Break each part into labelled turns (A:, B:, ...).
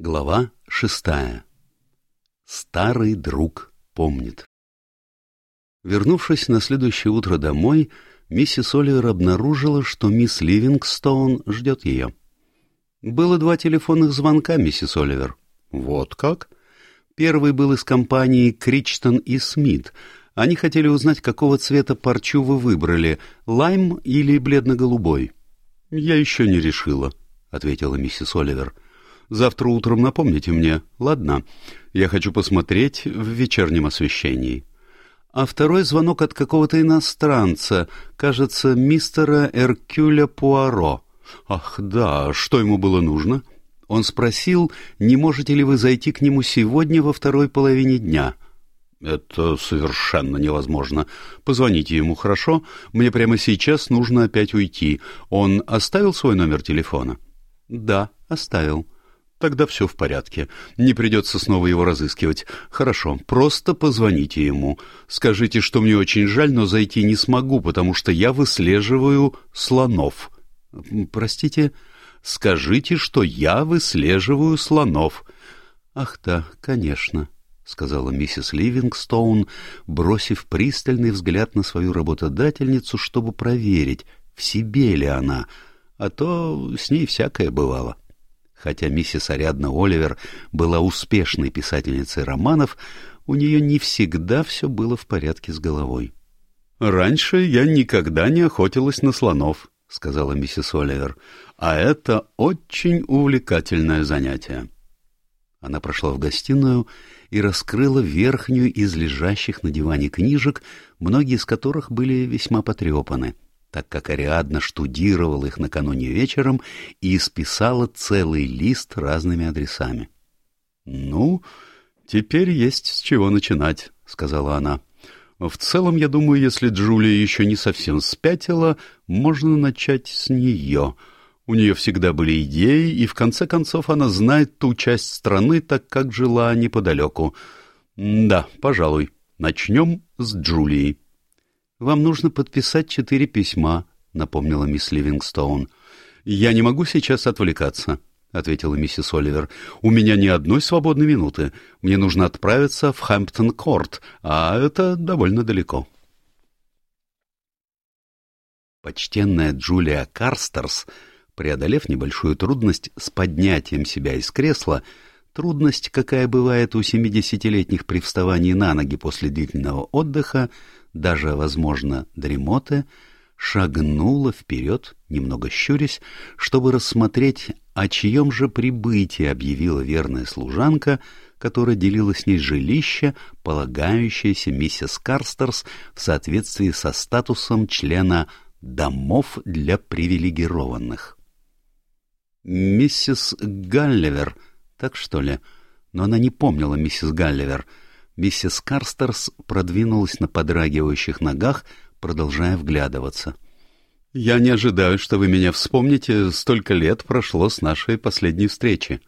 A: Глава шестая. Старый друг помнит. Вернувшись на следующее утро домой, миссис Оливер обнаружила, что мисс Ливингстоун ждет ее. Было два телефонных звонка, миссис Оливер. Вот как? Первый был из компании Кричтон и Смит. Они хотели узнать, какого цвета парчу вы выбрали, лайм или бледно-голубой. — Я еще не решила, — ответила миссис Оливер. — Завтра утром напомните мне, ладно? Я хочу посмотреть в вечернем освещении. А второй звонок от какого-то иностранца, кажется, мистера Эркюля Пуаро. Ах, да, что ему было нужно? Он спросил, не можете ли вы зайти к нему сегодня во второй половине дня. Это совершенно невозможно. Позвоните ему, хорошо? Мне прямо сейчас нужно опять уйти. Он оставил свой номер телефона? Да, оставил. Тогда все в порядке. Не придется снова его разыскивать. Хорошо, просто позвоните ему. Скажите, что мне очень жаль, но зайти не смогу, потому что я выслеживаю слонов. Простите? Скажите, что я выслеживаю слонов. Ах да, конечно, — сказала миссис Ливингстоун, бросив пристальный взгляд на свою работодательницу, чтобы проверить, в себе ли она, а то с ней всякое бывало. — Хотя миссис Ариадна Оливер была успешной писательницей романов, у нее не всегда все было в порядке с головой. «Раньше я никогда не охотилась на слонов», — сказала миссис Оливер, — «а это очень увлекательное занятие». Она прошла в гостиную и раскрыла верхнюю из лежащих на диване книжек, многие из которых были весьма потрепаны — так как Ариадна штудировала их накануне вечером и исписала целый лист разными адресами. — Ну, теперь есть с чего начинать, — сказала она. — В целом, я думаю, если Джулия еще не совсем спятила, можно начать с нее. У нее всегда были идеи, и в конце концов она знает ту часть страны, так как жила неподалеку. Да, пожалуй, начнем с Джулии. «Вам нужно подписать четыре письма», — напомнила мисс Ливингстоун. «Я не могу сейчас отвлекаться», — ответила миссис Оливер. «У меня ни одной свободной минуты. Мне нужно отправиться в Хэмптон-Корт, а это довольно далеко». Почтенная Джулия Карстерс, преодолев небольшую трудность с поднятием себя из кресла, трудность, какая бывает у семидесятилетних при вставании на ноги после длительного отдыха, даже, возможно, дремоты, шагнула вперед, немного щурясь, чтобы рассмотреть, о чьем же прибытии объявила верная служанка, которая делила с ней жилище, полагающееся миссис Карстерс в соответствии со статусом члена «домов для привилегированных». «Миссис Галливер, так что ли?» Но она не помнила миссис Галливер — Миссис Карстерс продвинулась на подрагивающих ногах, продолжая вглядываться. «Я не ожидаю, что вы меня вспомните. Столько лет прошло с нашей последней встречи».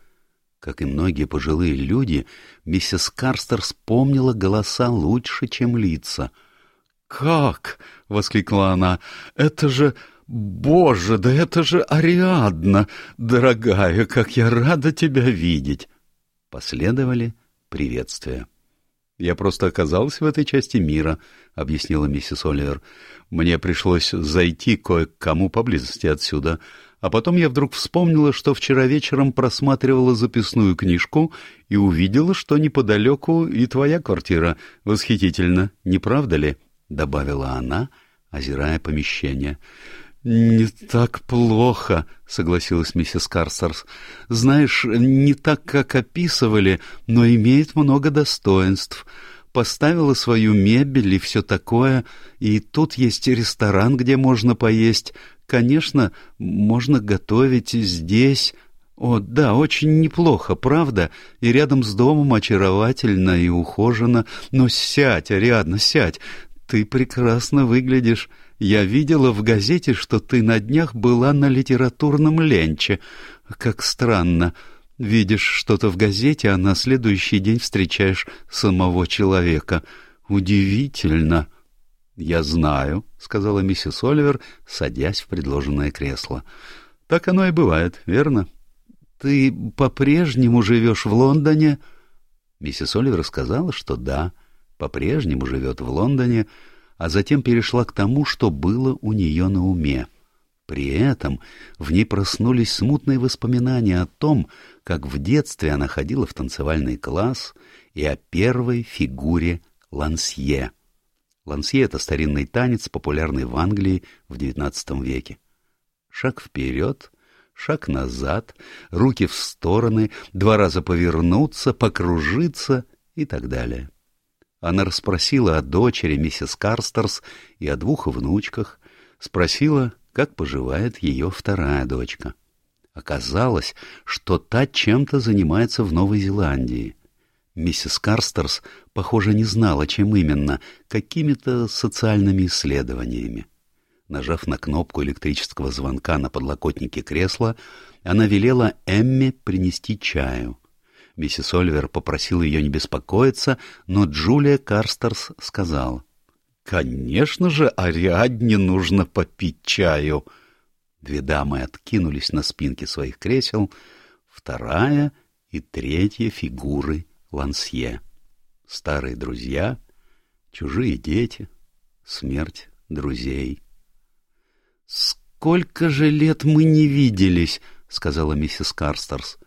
A: Как и многие пожилые люди, миссис Карстерс помнила голоса лучше, чем лица. «Как?» — воскликнула она. «Это же... Боже, да это же Ариадна! Дорогая, как я рада тебя видеть!» Последовали приветствия. «Я просто оказался в этой части мира», — объяснила миссис Оливер. «Мне пришлось зайти кое к кому поблизости отсюда, а потом я вдруг вспомнила, что вчера вечером просматривала записную книжку и увидела, что неподалеку и твоя квартира. Восхитительно, не правда ли?» — добавила она, озирая помещение. «Не так плохо», — согласилась миссис Карстерс. «Знаешь, не так, как описывали, но имеет много достоинств. Поставила свою мебель и все такое, и тут есть ресторан, где можно поесть. Конечно, можно готовить здесь». «О, да, очень неплохо, правда? И рядом с домом очаровательно и ухоженно. Но сядь, Ариадна, сядь. Ты прекрасно выглядишь. Я видела в газете, что ты на днях была на литературном ленче. Как странно. Видишь что-то в газете, а на следующий день встречаешь самого человека. Удивительно. Я знаю, сказала миссис Оливер, садясь в предложенное кресло. Так оно и бывает, верно? Ты по-прежнему живешь в Лондоне? Миссис Оливер сказала, что да, по-прежнему живет в Лондоне, а затем перешла к тому, что было у нее на уме. При этом в ней проснулись смутные воспоминания о том, как в детстве она ходила в танцевальный класс, и о первой фигуре лансье. Лансье — это старинный танец, популярный в Англии в XIX веке. Шаг вперед, шаг назад, руки в стороны, два раза повернуться, покружиться и так далее. Она расспросила о дочери миссис Карстерс и о двух внучках, спросила, как поживает ее вторая дочка. Оказалось, что та чем-то занимается в Новой Зеландии. Миссис Карстерс, похоже, не знала, чем именно, какими-то социальными исследованиями. Нажав на кнопку электрического звонка на подлокотнике кресла, она велела Эмме принести чаю. Миссис Оливер попросила ее не беспокоиться, но Джулия Карстерс сказала. «Конечно же, Ариадне нужно попить чаю!» Две дамы откинулись на спинки своих кресел, вторая и третья фигуры Лансье. Старые друзья, чужие дети, смерть друзей. «Сколько же лет мы не виделись!» — сказала миссис Карстерс.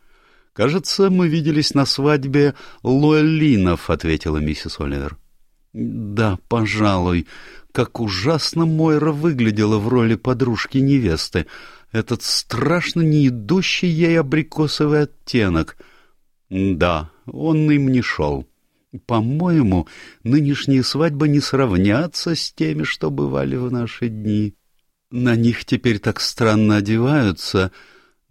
A: «Кажется, мы виделись на свадьбе Луэллинов», — ответила миссис Оливер. «Да, пожалуй. Как ужасно Мойра выглядела в роли подружки-невесты. Этот страшно не идущий ей абрикосовый оттенок. Да, он им не шел. По-моему, нынешние свадьбы не сравнятся с теми, что бывали в наши дни. На них теперь так странно одеваются —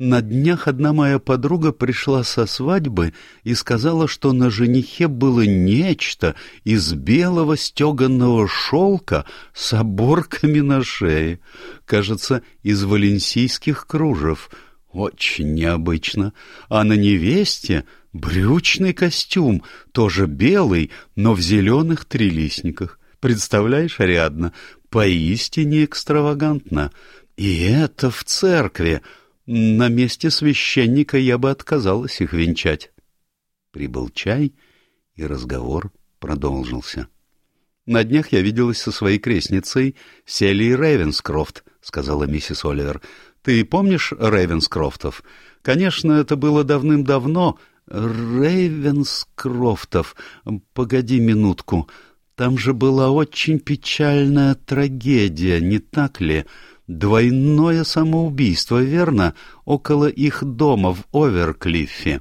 A: на днях одна моя подруга пришла со свадьбы и сказала, что на женихе было нечто из белого стеганного шелка с оборками на шее. Кажется, из валенсийских кружев. Очень необычно. А на невесте брючный костюм, тоже белый, но в зеленых трилистниках. Представляешь, Ариадна, поистине экстравагантно. И это в церкви. На месте священника я бы отказалась их венчать. Прибыл чай, и разговор продолжился. «На днях я виделась со своей крестницей Селией Рейвенскрофт», — сказала миссис Оливер. «Ты помнишь Рейвенскрофтов? Конечно, это было давным-давно. Рейвенскрофтов. Погоди минутку. Там же была очень печальная трагедия, не так ли?» Двойное самоубийство, верно? Около их дома в Оверклиффе.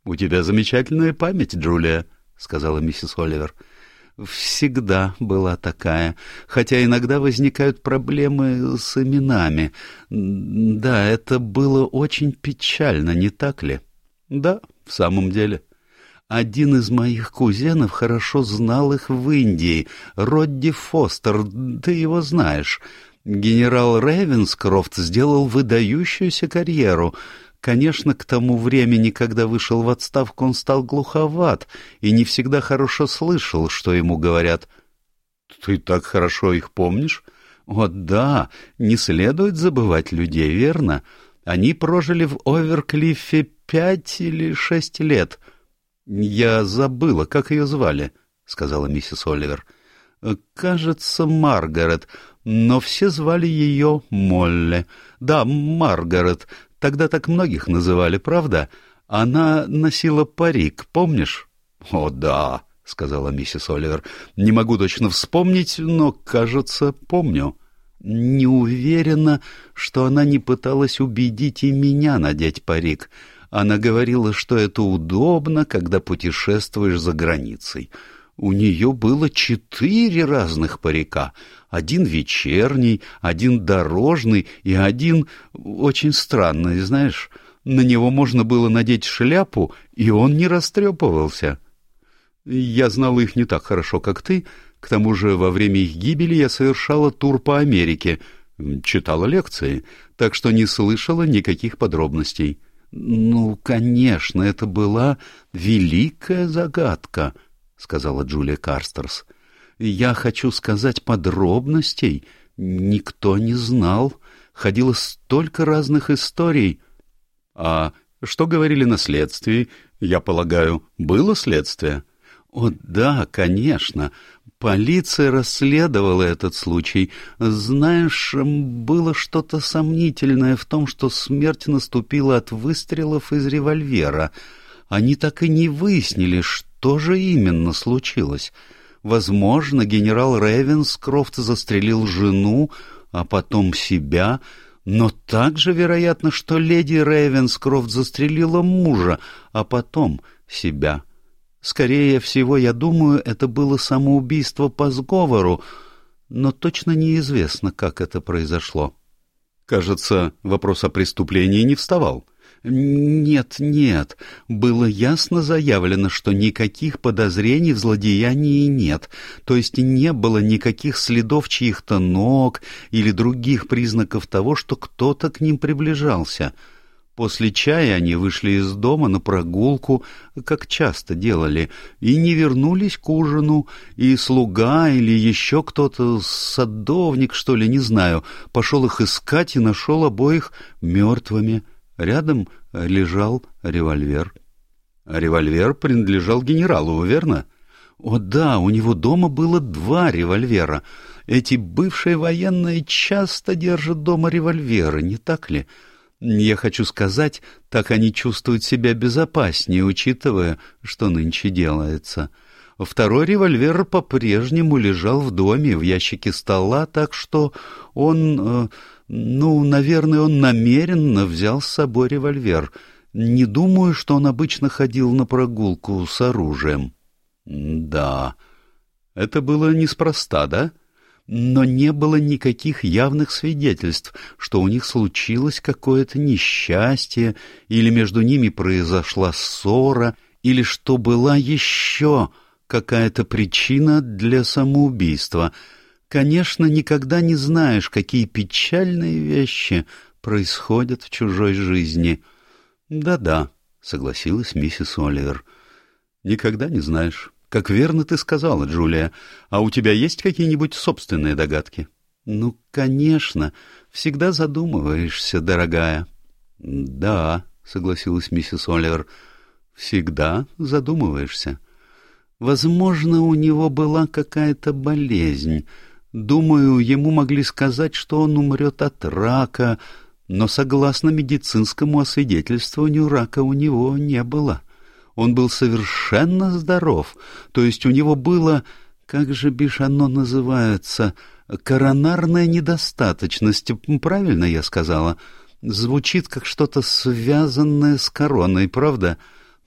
A: — У тебя замечательная память, Джулия, — сказала миссис Оливер. — Всегда была такая, хотя иногда возникают проблемы с именами. Да, это было очень печально, не так ли? — Да, в самом деле. Один из моих кузенов хорошо знал их в Индии, Родди Фостер, ты его знаешь. Генерал Рейвенскрофт сделал выдающуюся карьеру. Конечно, к тому времени, когда вышел в отставку, он стал глуховат и не всегда хорошо слышал, что ему говорят. — Ты так хорошо их помнишь? — О, да, не следует забывать людей, верно? Они прожили в Оверклиффе пять или шесть лет. — Я забыла, как ее звали, — сказала миссис Оливер. — Кажется, Маргарет но все звали ее Молле. Да, Маргарет. Тогда так многих называли, правда? Она носила парик, помнишь? — О, да, — сказала миссис Оливер. — Не могу точно вспомнить, но, кажется, помню. Не уверена, что она не пыталась убедить и меня надеть парик. Она говорила, что это удобно, когда путешествуешь за границей. У нее было четыре разных парика. Один вечерний, один дорожный и один очень странный, знаешь. На него можно было надеть шляпу, и он не растрепывался. Я знала их не так хорошо, как ты. К тому же во время их гибели я совершала тур по Америке, читала лекции, так что не слышала никаких подробностей. Ну, конечно, это была великая загадка —— сказала Джулия Карстерс. «Я хочу сказать подробностей. Никто не знал. Ходило столько разных историй. А Что говорили на следствии? Я полагаю, было следствие? О, да, конечно. Полиция расследовала этот случай. Знаешь, было что-то сомнительное в том, что смерть наступила от выстрелов из револьвера. Они так и не выяснили, что же именно случилось. Возможно, генерал Ревенскрофт застрелил жену, а потом себя, но также вероятно, что леди Рейвенскрофт застрелила мужа, а потом себя. Скорее всего, я думаю, это было самоубийство по сговору, но точно неизвестно, как это произошло. Кажется, вопрос о преступлении не вставал. Нет, нет, было ясно заявлено, что никаких подозрений в злодеянии нет, то есть не было никаких следов чьих-то ног или других признаков того, что кто-то к ним приближался. После чая они вышли из дома на прогулку, как часто делали, и не вернулись к ужину, и слуга или еще кто-то, садовник, что ли, не знаю, пошел их искать и нашел обоих мертвыми. Рядом лежал револьвер. Револьвер принадлежал генералу, верно? О да, у него дома было два револьвера. Эти бывшие военные часто держат дома револьверы, не так ли? Я хочу сказать, так они чувствуют себя безопаснее, учитывая, что нынче делается. Второй револьвер по-прежнему лежал в доме, в ящике стола, так что он... Э, ну, наверное, он намеренно взял с собой револьвер. Не думаю, что он обычно ходил на прогулку с оружием. Да, это было неспроста, да? Но не было никаких явных свидетельств, что у них случилось какое-то несчастье, или между ними произошла ссора, или что была еще какая-то причина для самоубийства — Конечно, никогда не знаешь, какие печальные вещи происходят в чужой жизни. Да-да, согласилась миссис Оливер. Никогда не знаешь. Как верно ты сказала, Джулия. А у тебя есть какие-нибудь собственные догадки? Ну, конечно. Всегда задумываешься, дорогая. Да, согласилась миссис Оливер. Всегда задумываешься. Возможно, у него была какая-то болезнь. Думаю, ему могли сказать, что он умрет от рака, но согласно медицинскому освидетельствованию рака у него не было. Он был совершенно здоров, то есть у него было, как же бишь оно называется, коронарная недостаточность, правильно я сказала? Звучит как что-то связанное с короной, правда?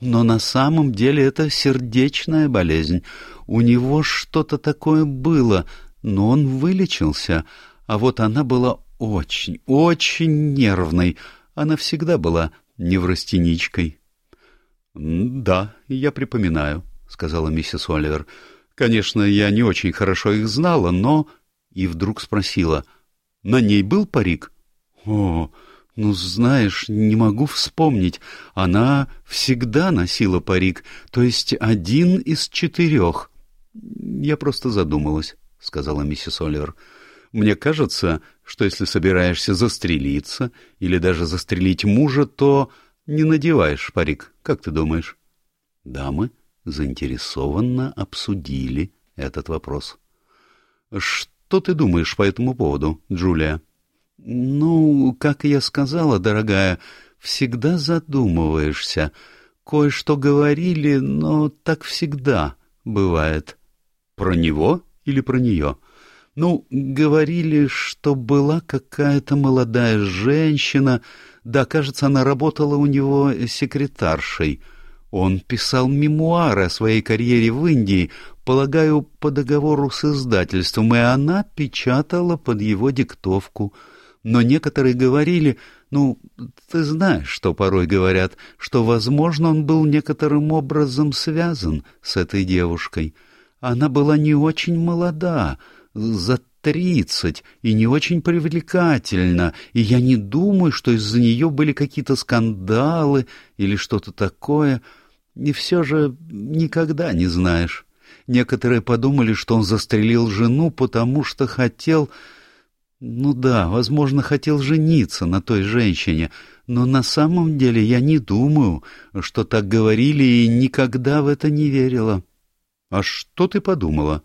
A: Но на самом деле это сердечная болезнь. У него что-то такое было — но он вылечился, а вот она была очень, очень нервной. Она всегда была неврастеничкой. — Да, я припоминаю, — сказала миссис Оливер. — Конечно, я не очень хорошо их знала, но... И вдруг спросила. — На ней был парик? — О, ну, знаешь, не могу вспомнить. Она всегда носила парик, то есть один из четырех. Я просто задумалась. — сказала миссис Оливер. «Мне кажется, что если собираешься застрелиться или даже застрелить мужа, то не надеваешь парик. Как ты думаешь?» Дамы заинтересованно обсудили этот вопрос. «Что ты думаешь по этому поводу, Джулия?» «Ну, как я сказала, дорогая, всегда задумываешься. Кое-что говорили, но так всегда бывает». «Про него?» или про нее. Ну, говорили, что была какая-то молодая женщина, да, кажется, она работала у него секретаршей. Он писал мемуары о своей карьере в Индии, полагаю, по договору с издательством, и она печатала под его диктовку. Но некоторые говорили, ну, ты знаешь, что порой говорят, что, возможно, он был некоторым образом связан с этой девушкой. Она была не очень молода, за тридцать, и не очень привлекательна, и я не думаю, что из-за нее были какие-то скандалы или что-то такое. И все же никогда не знаешь. Некоторые подумали, что он застрелил жену, потому что хотел... Ну да, возможно, хотел жениться на той женщине, но на самом деле я не думаю, что так говорили и никогда в это не верила. А что ты подумала?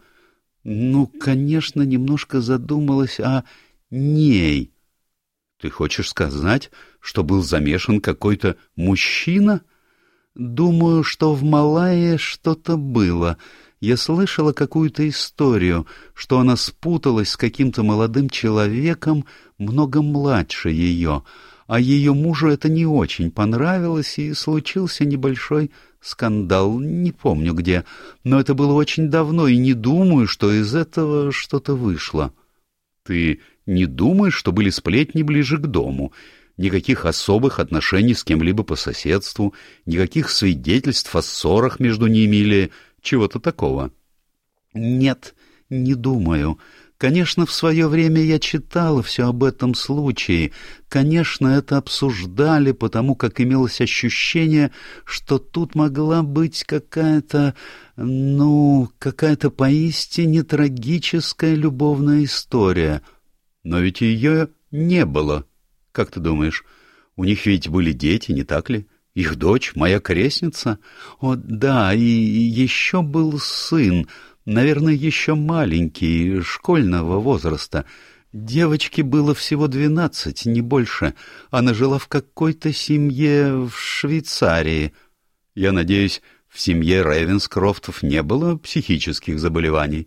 A: Ну, конечно, немножко задумалась о ней. Ты хочешь сказать, что был замешан какой-то мужчина? Думаю, что в Малайе что-то было. Я слышала какую-то историю, что она спуталась с каким-то молодым человеком, много младше ее, а ее мужу это не очень понравилось, и случился небольшой скандал, не помню где, но это было очень давно, и не думаю, что из этого что-то вышло. Ты не думаешь, что были сплетни ближе к дому? Никаких особых отношений с кем-либо по соседству, никаких свидетельств о ссорах между ними или чего-то такого? Нет, не думаю. Конечно, в свое время я читала все об этом случае. Конечно, это обсуждали, потому как имелось ощущение, что тут могла быть какая-то, ну, какая-то поистине трагическая любовная история. Но ведь ее не было. Как ты думаешь, у них ведь были дети, не так ли? Их дочь, моя крестница? О, да, и еще был сын, наверное, еще маленький, школьного возраста. Девочке было всего двенадцать, не больше. Она жила в какой-то семье в Швейцарии. Я надеюсь, в семье Рейвенскрофтов не было психических заболеваний.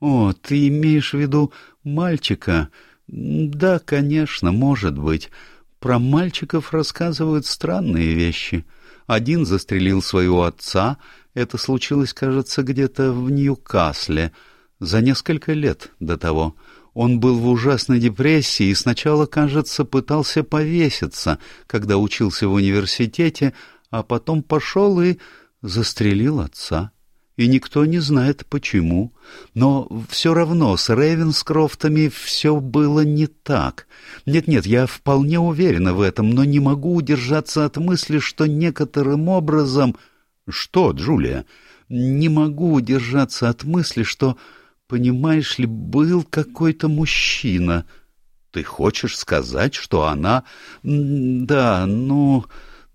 A: О, ты имеешь в виду мальчика? Да, конечно, может быть. Про мальчиков рассказывают странные вещи. Один застрелил своего отца, это случилось, кажется, где-то в Ньюкасле, за несколько лет до того. Он был в ужасной депрессии и сначала, кажется, пытался повеситься, когда учился в университете, а потом пошел и застрелил отца и никто не знает почему. Но все равно с Рейвенскрофтами все было не так. Нет-нет, я вполне уверена в этом, но не могу удержаться от мысли, что некоторым образом... Что, Джулия? Не могу удержаться от мысли, что, понимаешь ли, был какой-то мужчина. Ты хочешь сказать, что она... Да, ну...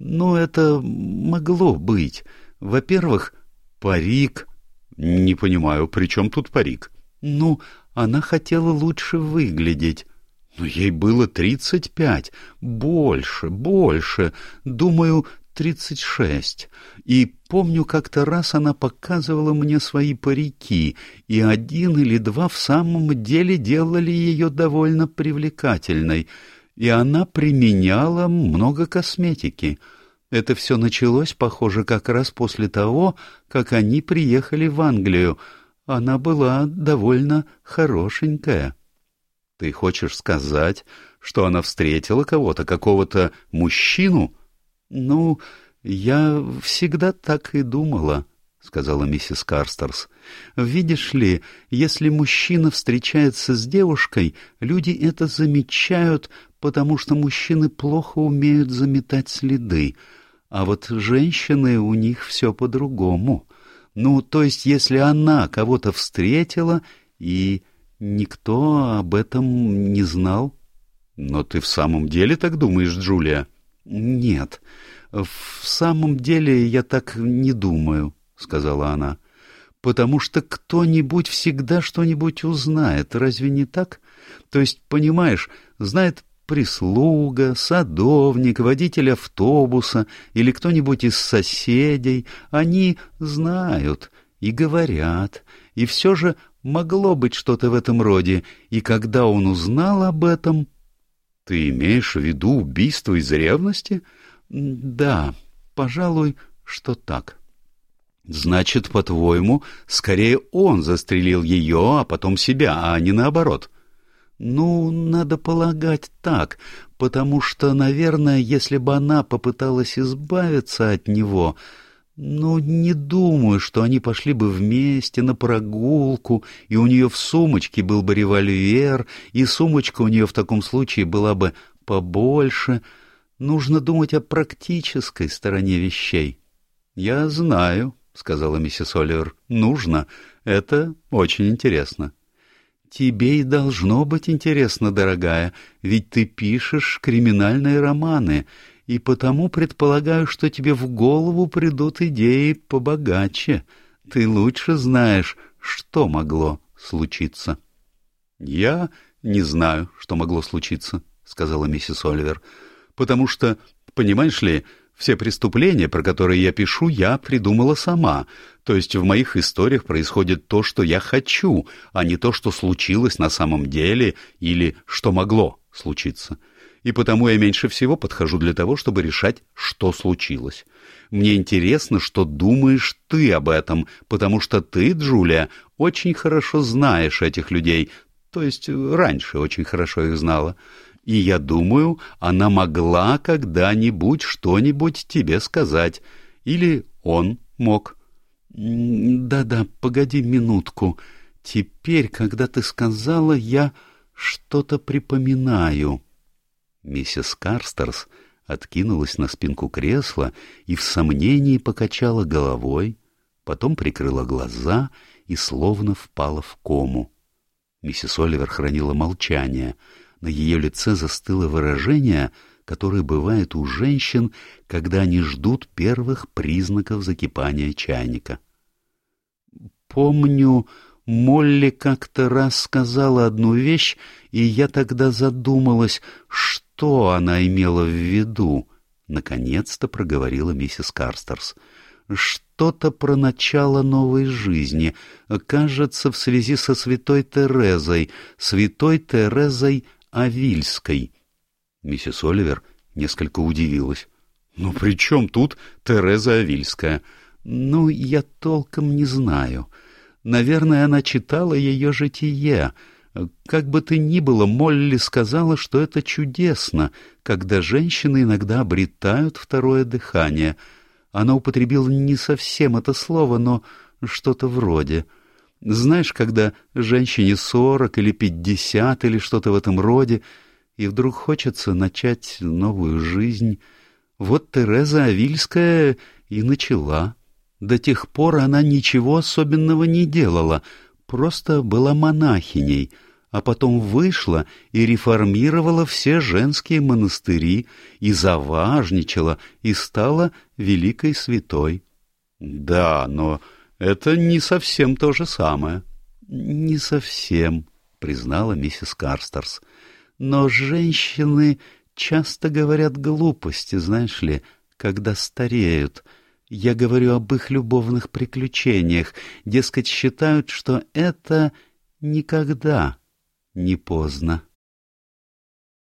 A: Ну, это могло быть. Во-первых, Парик? Не понимаю, при чем тут парик? Ну, она хотела лучше выглядеть. Но ей было тридцать пять, больше, больше, думаю, тридцать шесть. И помню, как-то раз она показывала мне свои парики, и один или два в самом деле делали ее довольно привлекательной, и она применяла много косметики — это все началось, похоже, как раз после того, как они приехали в Англию. Она была довольно хорошенькая. Ты хочешь сказать, что она встретила кого-то, какого-то мужчину? Ну, я всегда так и думала, — сказала миссис Карстерс. «Видишь ли, если мужчина встречается с девушкой, люди это замечают, потому что мужчины плохо умеют заметать следы. А вот женщины у них все по-другому. Ну, то есть, если она кого-то встретила, и никто об этом не знал. Но ты в самом деле так думаешь, Джулия? Нет, в самом деле я так не думаю, сказала она. Потому что кто-нибудь всегда что-нибудь узнает, разве не так? То есть, понимаешь, знает прислуга, садовник, водитель автобуса или кто-нибудь из соседей, они знают и говорят, и все же могло быть что-то в этом роде, и когда он узнал об этом... Ты имеешь в виду убийство из ревности? Да, пожалуй, что так. Значит, по-твоему, скорее он застрелил ее, а потом себя, а не наоборот. — ну, надо полагать так, потому что, наверное, если бы она попыталась избавиться от него, ну, не думаю, что они пошли бы вместе на прогулку, и у нее в сумочке был бы револьвер, и сумочка у нее в таком случае была бы побольше. Нужно думать о практической стороне вещей. — Я знаю, — сказала миссис Оливер, — нужно. Это очень интересно. — Тебе и должно быть интересно, дорогая, ведь ты пишешь криминальные романы, и потому предполагаю, что тебе в голову придут идеи побогаче. Ты лучше знаешь, что могло случиться. — Я не знаю, что могло случиться, — сказала миссис Оливер, — потому что, понимаешь ли, все преступления, про которые я пишу, я придумала сама. То есть в моих историях происходит то, что я хочу, а не то, что случилось на самом деле или что могло случиться. И потому я меньше всего подхожу для того, чтобы решать, что случилось. Мне интересно, что думаешь ты об этом, потому что ты, Джулия, очень хорошо знаешь этих людей, то есть раньше очень хорошо их знала и я думаю, она могла когда-нибудь что-нибудь тебе сказать. Или он мог. Да-да, погоди минутку. Теперь, когда ты сказала, я что-то припоминаю. Миссис Карстерс откинулась на спинку кресла и в сомнении покачала головой, потом прикрыла глаза и словно впала в кому. Миссис Оливер хранила молчание — на ее лице застыло выражение, которое бывает у женщин, когда они ждут первых признаков закипания чайника. «Помню, Молли как-то раз сказала одну вещь, и я тогда задумалась, что она имела в виду», — наконец-то проговорила миссис Карстерс. «Что-то про начало новой жизни, кажется, в связи со святой Терезой, святой Терезой Авильской. Миссис Оливер несколько удивилась. «Ну при чем тут Тереза Авильская?» «Ну, я толком не знаю. Наверное, она читала ее житие. Как бы то ни было, Молли сказала, что это чудесно, когда женщины иногда обретают второе дыхание. Она употребила не совсем это слово, но что-то вроде...» Знаешь, когда женщине сорок или пятьдесят или что-то в этом роде, и вдруг хочется начать новую жизнь. Вот Тереза Авильская и начала. До тех пор она ничего особенного не делала, просто была монахиней, а потом вышла и реформировала все женские монастыри, и заважничала, и стала великой святой. Да, но это не совсем то же самое. — Не совсем, — признала миссис Карстерс. — Но женщины часто говорят глупости, знаешь ли, когда стареют. Я говорю об их любовных приключениях. Дескать, считают, что это никогда не поздно.